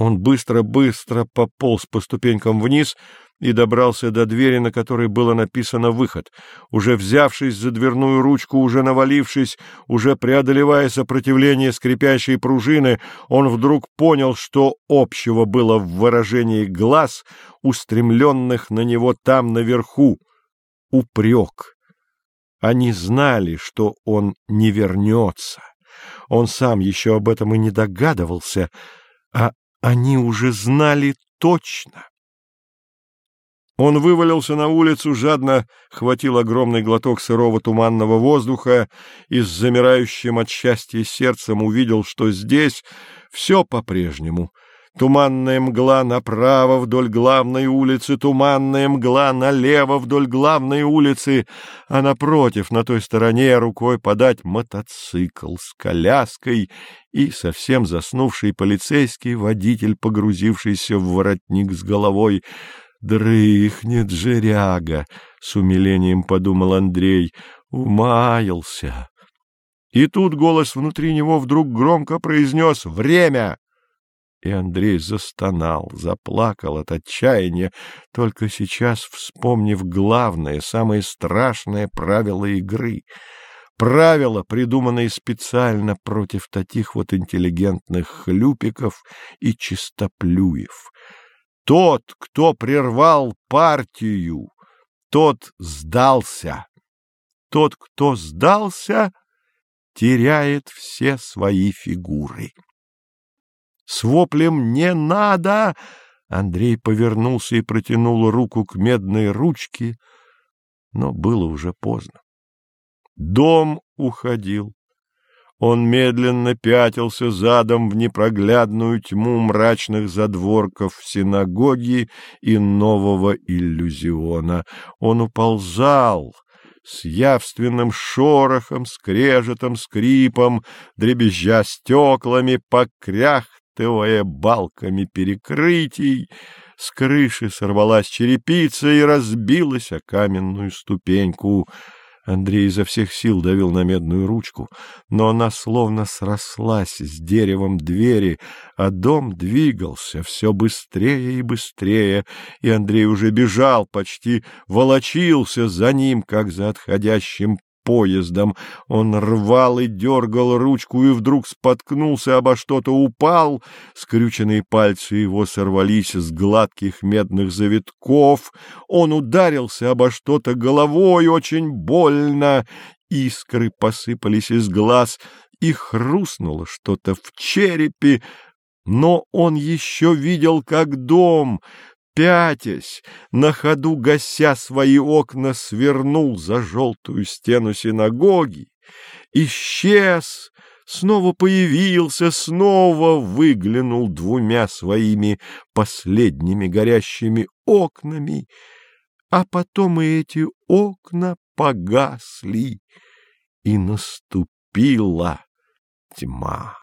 Он быстро-быстро пополз по ступенькам вниз и добрался до двери, на которой было написано «Выход». Уже взявшись за дверную ручку, уже навалившись, уже преодолевая сопротивление скрипящей пружины, он вдруг понял, что общего было в выражении глаз, устремленных на него там наверху. Упрек. Они знали, что он не вернется. Он сам еще об этом и не догадывался, а они уже знали точно. Он вывалился на улицу, жадно хватил огромный глоток сырого туманного воздуха и с замирающим от счастья сердцем увидел, что здесь все по-прежнему — Туманная мгла направо вдоль главной улицы, туманная мгла налево вдоль главной улицы, а напротив, на той стороне, рукой подать мотоцикл с коляской и совсем заснувший полицейский водитель, погрузившийся в воротник с головой. «Дрыхнет жиряга!» — с умилением подумал Андрей. «Умаялся!» И тут голос внутри него вдруг громко произнес «Время!» И Андрей застонал, заплакал от отчаяния, только сейчас вспомнив главное, самое страшное правило игры. Правила, придуманные специально против таких вот интеллигентных хлюпиков и чистоплюев. Тот, кто прервал партию, тот сдался. Тот, кто сдался, теряет все свои фигуры. С воплем «Не надо!» Андрей повернулся и протянул руку к медной ручке, но было уже поздно. Дом уходил. Он медленно пятился задом в непроглядную тьму мрачных задворков синагоги и нового иллюзиона. Он уползал с явственным шорохом, скрежетом, скрипом, дребезжа стеклами, покрях охватывая балками перекрытий, с крыши сорвалась черепица и разбилась о каменную ступеньку. Андрей изо всех сил давил на медную ручку, но она словно срослась с деревом двери, а дом двигался все быстрее и быстрее, и Андрей уже бежал, почти волочился за ним, как за отходящим поездом. Он рвал и дергал ручку и вдруг споткнулся обо что-то, упал. Скрюченные пальцы его сорвались с гладких медных завитков. Он ударился обо что-то головой очень больно. Искры посыпались из глаз, и хрустнуло что-то в черепе. Но он еще видел, как дом пятясь, на ходу гася свои окна, свернул за желтую стену синагоги, исчез, снова появился, снова выглянул двумя своими последними горящими окнами, а потом и эти окна погасли, и наступила тьма.